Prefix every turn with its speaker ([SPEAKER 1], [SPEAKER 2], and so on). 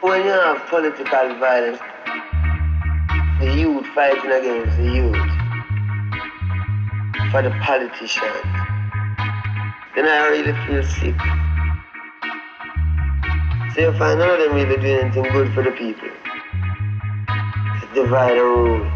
[SPEAKER 1] when you have political violence, the youth fighting against the youth for the politicians, then I really feel sick. So you find none of them really doing anything good for the people. It's divide and rule.